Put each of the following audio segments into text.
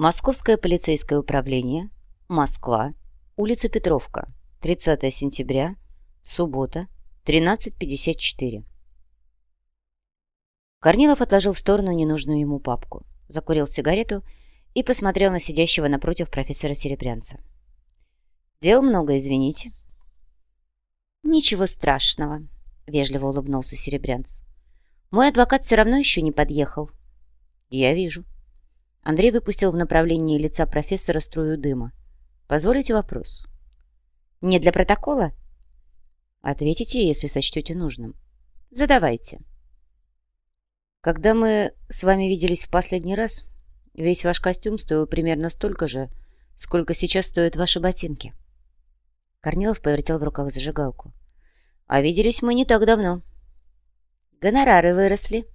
Московское полицейское управление, Москва, улица Петровка, 30 сентября, суббота, 13.54. Корнилов отложил в сторону ненужную ему папку, закурил сигарету и посмотрел на сидящего напротив профессора Серебрянца. «Дел много, извините». «Ничего страшного», — вежливо улыбнулся Серебрянц. «Мой адвокат все равно еще не подъехал». «Я вижу». Андрей выпустил в направлении лица профессора струю дыма. «Позволите вопрос?» «Не для протокола?» «Ответите, если сочтете нужным». «Задавайте». «Когда мы с вами виделись в последний раз, весь ваш костюм стоил примерно столько же, сколько сейчас стоят ваши ботинки». Корнилов повертел в руках зажигалку. «А виделись мы не так давно». «Гонорары выросли»,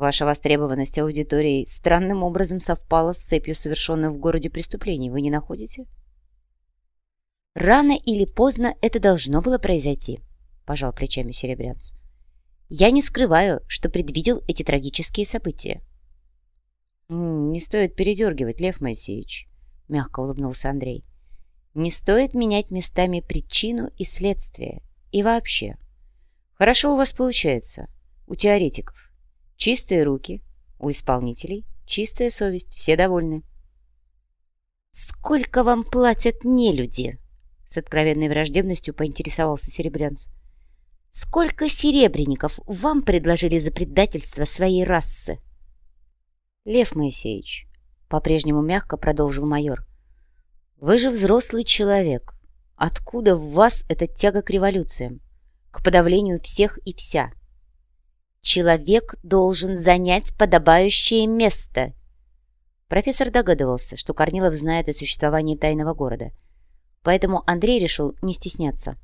Ваша востребованность аудитории странным образом совпала с цепью совершенных в городе преступлений, вы не находите? Рано или поздно это должно было произойти, пожал плечами Серебрянц. Я не скрываю, что предвидел эти трагические события. «Не стоит передергивать, Лев Моисеевич», — мягко улыбнулся Андрей. «Не стоит менять местами причину и следствие. И вообще. Хорошо у вас получается, у теоретиков. Чистые руки. У исполнителей чистая совесть. Все довольны. «Сколько вам платят нелюди?» С откровенной враждебностью поинтересовался Серебрянц. «Сколько серебряников вам предложили за предательство своей расы?» «Лев Моисеевич», — по-прежнему мягко продолжил майор, «вы же взрослый человек. Откуда в вас эта тяга к революциям, к подавлению всех и вся?» Человек должен занять подобающее место. Профессор догадывался, что Корнилов знает о существовании тайного города, поэтому Андрей решил не стесняться.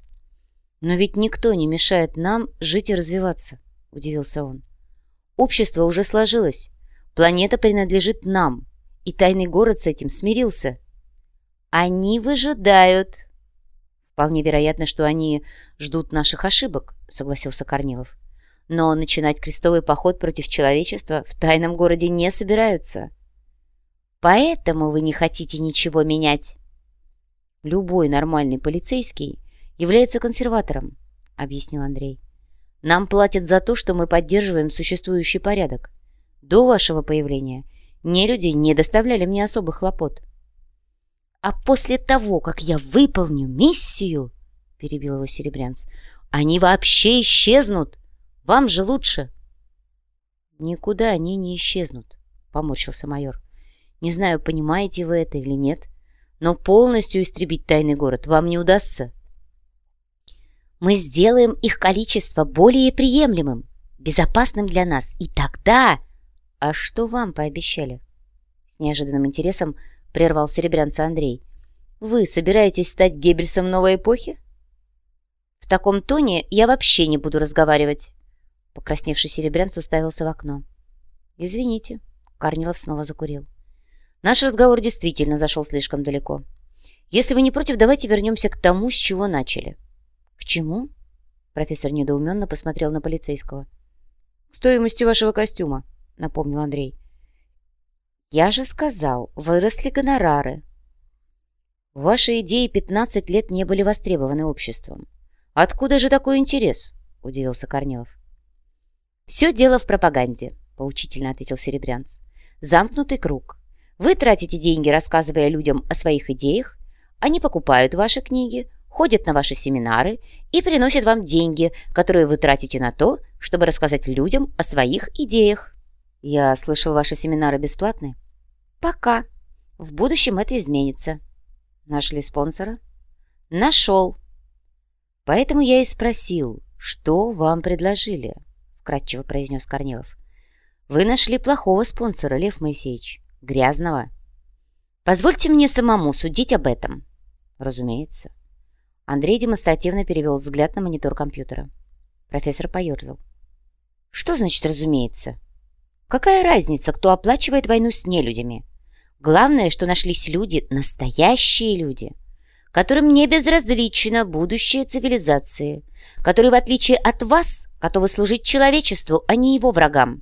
«Но ведь никто не мешает нам жить и развиваться», — удивился он. «Общество уже сложилось, планета принадлежит нам, и тайный город с этим смирился». «Они выжидают». «Вполне вероятно, что они ждут наших ошибок», — согласился Корнилов. Но начинать крестовый поход против человечества в тайном городе не собираются. Поэтому вы не хотите ничего менять. Любой нормальный полицейский является консерватором, объяснил Андрей. Нам платят за то, что мы поддерживаем существующий порядок. До вашего появления нелюди не доставляли мне особых хлопот. А после того, как я выполню миссию, перебил его Серебрянц, они вообще исчезнут. Вам же лучше!» «Никуда они не исчезнут», — поморщился майор. «Не знаю, понимаете вы это или нет, но полностью истребить тайный город вам не удастся». «Мы сделаем их количество более приемлемым, безопасным для нас, и тогда...» «А что вам пообещали?» С неожиданным интересом прервал серебрянца Андрей. «Вы собираетесь стать Геббельсом новой эпохи?» «В таком тоне я вообще не буду разговаривать». Покрасневший серебрянц уставился в окно. «Извините», — Корнилов снова закурил. «Наш разговор действительно зашел слишком далеко. Если вы не против, давайте вернемся к тому, с чего начали». «К чему?» Профессор недоуменно посмотрел на полицейского. «К стоимости вашего костюма», — напомнил Андрей. «Я же сказал, выросли гонорары». «Ваши идеи 15 лет не были востребованы обществом. Откуда же такой интерес?» — удивился Корнилов. «Все дело в пропаганде», — поучительно ответил Серебрянц. «Замкнутый круг. Вы тратите деньги, рассказывая людям о своих идеях, они покупают ваши книги, ходят на ваши семинары и приносят вам деньги, которые вы тратите на то, чтобы рассказать людям о своих идеях. Я слышал, ваши семинары бесплатны? Пока. В будущем это изменится. Нашли спонсора? Нашел. Поэтому я и спросил, что вам предложили вкратчиво произнес Корнилов. «Вы нашли плохого спонсора, Лев Моисеевич. Грязного. Позвольте мне самому судить об этом». «Разумеется». Андрей демонстративно перевел взгляд на монитор компьютера. Профессор поерзал. «Что значит «разумеется»?» «Какая разница, кто оплачивает войну с нелюдями? Главное, что нашлись люди, настоящие люди» которым не безразлично будущее цивилизации, которые, в отличие от вас, готовы служить человечеству, а не его врагам.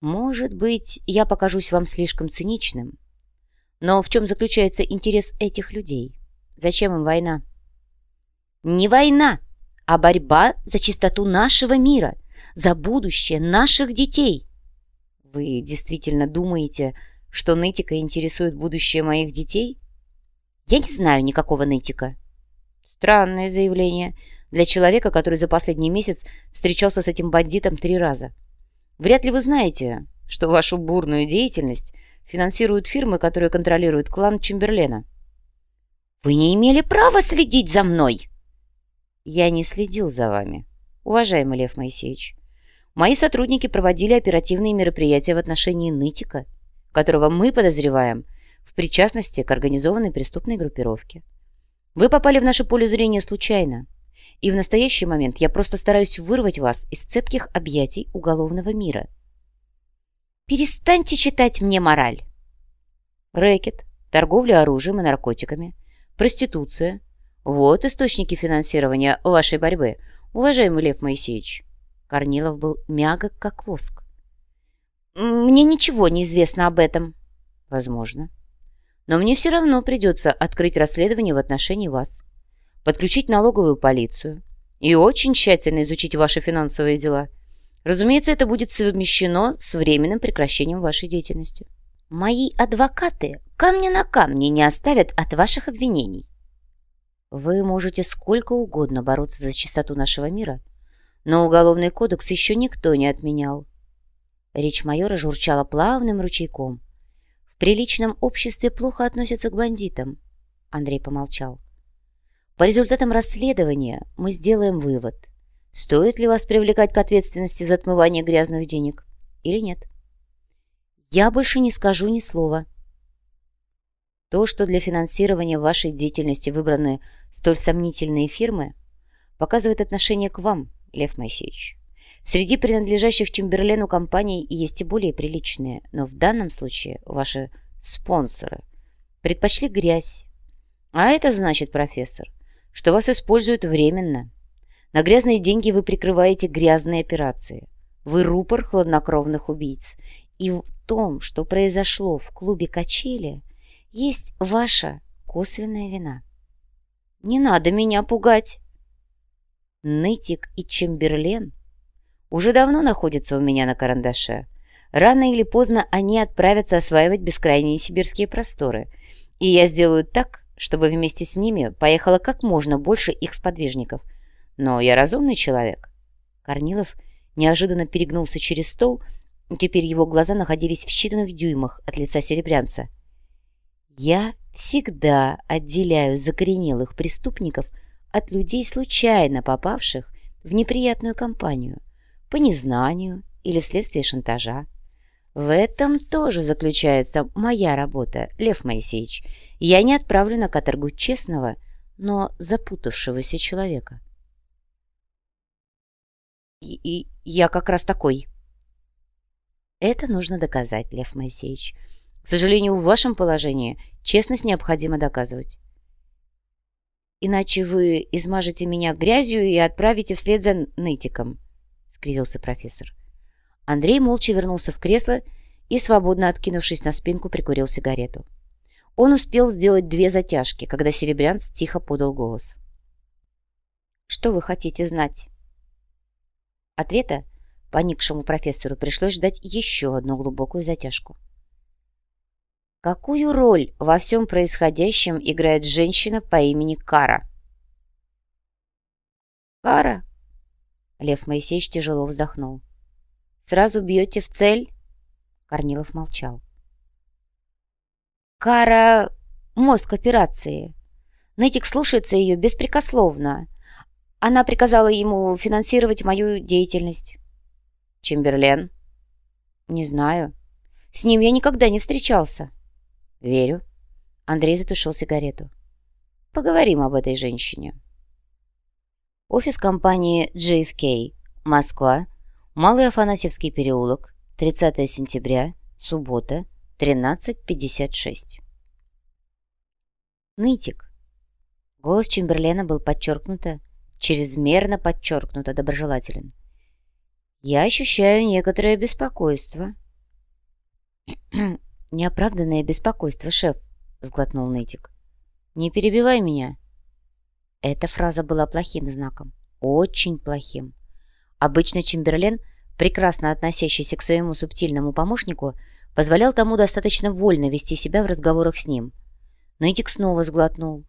Может быть, я покажусь вам слишком циничным. Но в чем заключается интерес этих людей? Зачем им война? Не война, а борьба за чистоту нашего мира, за будущее наших детей. Вы действительно думаете, что нытика интересует будущее моих детей? Я не знаю никакого нытика. Странное заявление для человека, который за последний месяц встречался с этим бандитом три раза. Вряд ли вы знаете, что вашу бурную деятельность финансируют фирмы, которые контролируют клан Чемберлена. Вы не имели права следить за мной. Я не следил за вами, уважаемый Лев Моисеевич. Мои сотрудники проводили оперативные мероприятия в отношении Нытика, которого мы подозреваем в причастности к организованной преступной группировке. Вы попали в наше поле зрения случайно, и в настоящий момент я просто стараюсь вырвать вас из цепких объятий уголовного мира. Перестаньте читать мне мораль. Рэкет, торговля оружием и наркотиками, проституция – вот источники финансирования вашей борьбы, уважаемый Лев Моисеевич. Корнилов был мягок, как воск. «Мне ничего не известно об этом». «Возможно. Но мне все равно придется открыть расследование в отношении вас, подключить налоговую полицию и очень тщательно изучить ваши финансовые дела. Разумеется, это будет совмещено с временным прекращением вашей деятельности». «Мои адвокаты камня на камне не оставят от ваших обвинений». «Вы можете сколько угодно бороться за чистоту нашего мира», но уголовный кодекс еще никто не отменял. Речь майора журчала плавным ручейком. В приличном обществе плохо относятся к бандитам. Андрей помолчал. По результатам расследования мы сделаем вывод, стоит ли вас привлекать к ответственности за отмывание грязных денег или нет. Я больше не скажу ни слова. То, что для финансирования вашей деятельности выбраны столь сомнительные фирмы, показывает отношение к вам, Лев Моисеевич. Среди принадлежащих Чемберлену компаний есть и более приличные, но в данном случае ваши спонсоры предпочли грязь. А это значит, профессор, что вас используют временно. На грязные деньги вы прикрываете грязные операции. Вы рупор хладнокровных убийц. И в том, что произошло в клубе «Качели», есть ваша косвенная вина. «Не надо меня пугать!» Нытик и Чемберлен уже давно находятся у меня на карандаше. Рано или поздно они отправятся осваивать бескрайние сибирские просторы, и я сделаю так, чтобы вместе с ними поехало как можно больше их сподвижников. Но я разумный человек. Корнилов неожиданно перегнулся через стол, и теперь его глаза находились в считанных дюймах от лица серебрянца. «Я всегда отделяю закоренелых преступников – от людей, случайно попавших в неприятную компанию, по незнанию или вследствие шантажа. В этом тоже заключается моя работа, Лев Моисеевич. Я не отправлю на каторгу честного, но запутавшегося человека. И, и я как раз такой. Это нужно доказать, Лев Моисеевич. К сожалению, в вашем положении честность необходимо доказывать иначе вы измажете меня грязью и отправите вслед за нытиком», — скривился профессор. Андрей молча вернулся в кресло и, свободно откинувшись на спинку, прикурил сигарету. Он успел сделать две затяжки, когда Серебрянц тихо подал голос. «Что вы хотите знать?» Ответа поникшему профессору пришлось ждать еще одну глубокую затяжку. Какую роль во всем происходящем играет женщина по имени Кара? Кара? Лев Моисеевич тяжело вздохнул. Сразу бьете в цель? Корнилов молчал. Кара — мозг операции. Нытик слушается ее беспрекословно. Она приказала ему финансировать мою деятельность. Чемберлен? Не знаю. С ним я никогда не встречался. «Верю». Андрей затушил сигарету. «Поговорим об этой женщине». Офис компании JFK, Москва, Малый Афанасьевский переулок, 30 сентября, суббота, 13.56. Нытик. Голос Чемберлена был подчеркнуто, чрезмерно подчеркнуто доброжелателен. «Я ощущаю некоторое беспокойство «Неоправданное беспокойство, шеф», — сглотнул Нытик. «Не перебивай меня». Эта фраза была плохим знаком. Очень плохим. Обычно Чемберлен, прекрасно относящийся к своему субтильному помощнику, позволял тому достаточно вольно вести себя в разговорах с ним. Нытик снова сглотнул,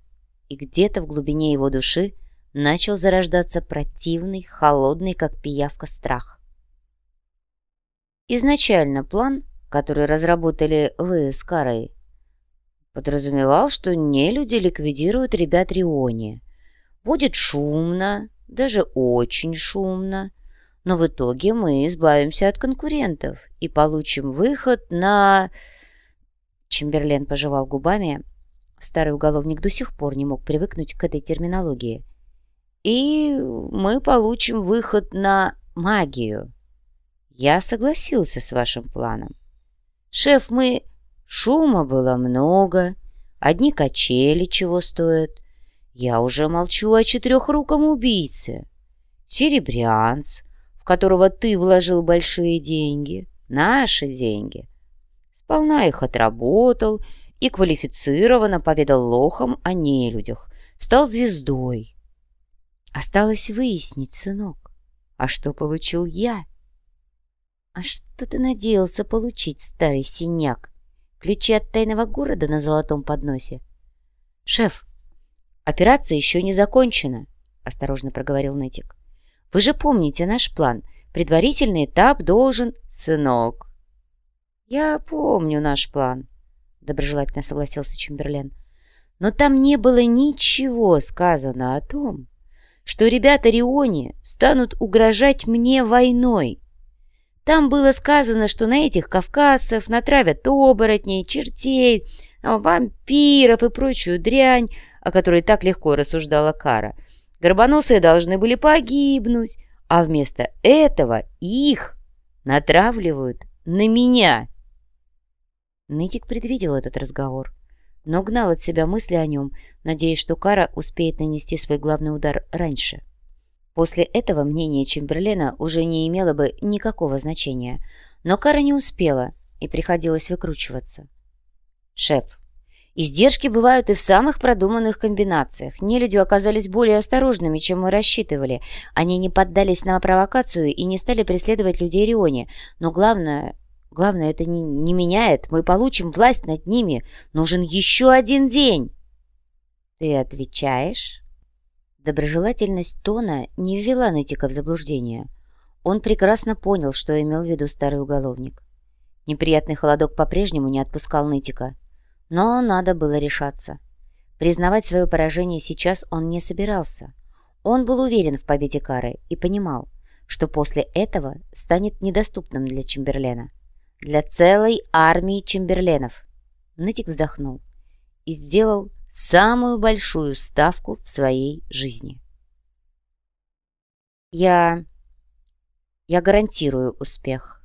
и где-то в глубине его души начал зарождаться противный, холодный, как пиявка, страх. Изначально план, который разработали вы с Карой, подразумевал, что нелюди ликвидируют ребят Риони. Будет шумно, даже очень шумно, но в итоге мы избавимся от конкурентов и получим выход на... Чемберлен пожевал губами. Старый уголовник до сих пор не мог привыкнуть к этой терминологии. И мы получим выход на магию. Я согласился с вашим планом. Шеф, мы... Шума было много, одни качели чего стоят. Я уже молчу о четырехруком убийце. Серебрянц, в которого ты вложил большие деньги, наши деньги. Сполна их отработал и квалифицированно поведал лохам о нелюдях, стал звездой. Осталось выяснить, сынок, а что получил я? А что ты надеялся получить, старый синяк? Ключи от тайного города на золотом подносе? Шеф, операция еще не закончена, осторожно проговорил Нетик. Вы же помните наш план. Предварительный этап должен... Сынок. Я помню наш план, доброжелательно согласился Чемберлен. Но там не было ничего сказано о том, что ребята Риони станут угрожать мне войной. Там было сказано, что на этих кавказцев натравят оборотней, чертей, вампиров и прочую дрянь, о которой так легко рассуждала Кара. Горбоносые должны были погибнуть, а вместо этого их натравливают на меня. Нытик предвидел этот разговор, но гнал от себя мысли о нем, надеясь, что Кара успеет нанести свой главный удар раньше. После этого мнение Чемберлена уже не имело бы никакого значения, но Кара не успела, и приходилось выкручиваться. «Шеф, Издержки бывают и в самых продуманных комбинациях. Нелюди оказались более осторожными, чем мы рассчитывали. Они не поддались на провокацию и не стали преследовать людей Рионе. Но главное, главное это не, не меняет. Мы получим власть над ними. Нужен еще один день. Ты отвечаешь? Доброжелательность Тона не ввела Нытика в заблуждение. Он прекрасно понял, что имел в виду старый уголовник. Неприятный холодок по-прежнему не отпускал Нытика. Но надо было решаться. Признавать свое поражение сейчас он не собирался. Он был уверен в победе Кары и понимал, что после этого станет недоступным для Чемберлена. Для целой армии Чемберленов. Нытик вздохнул и сделал самую большую ставку в своей жизни. «Я... я гарантирую успех»,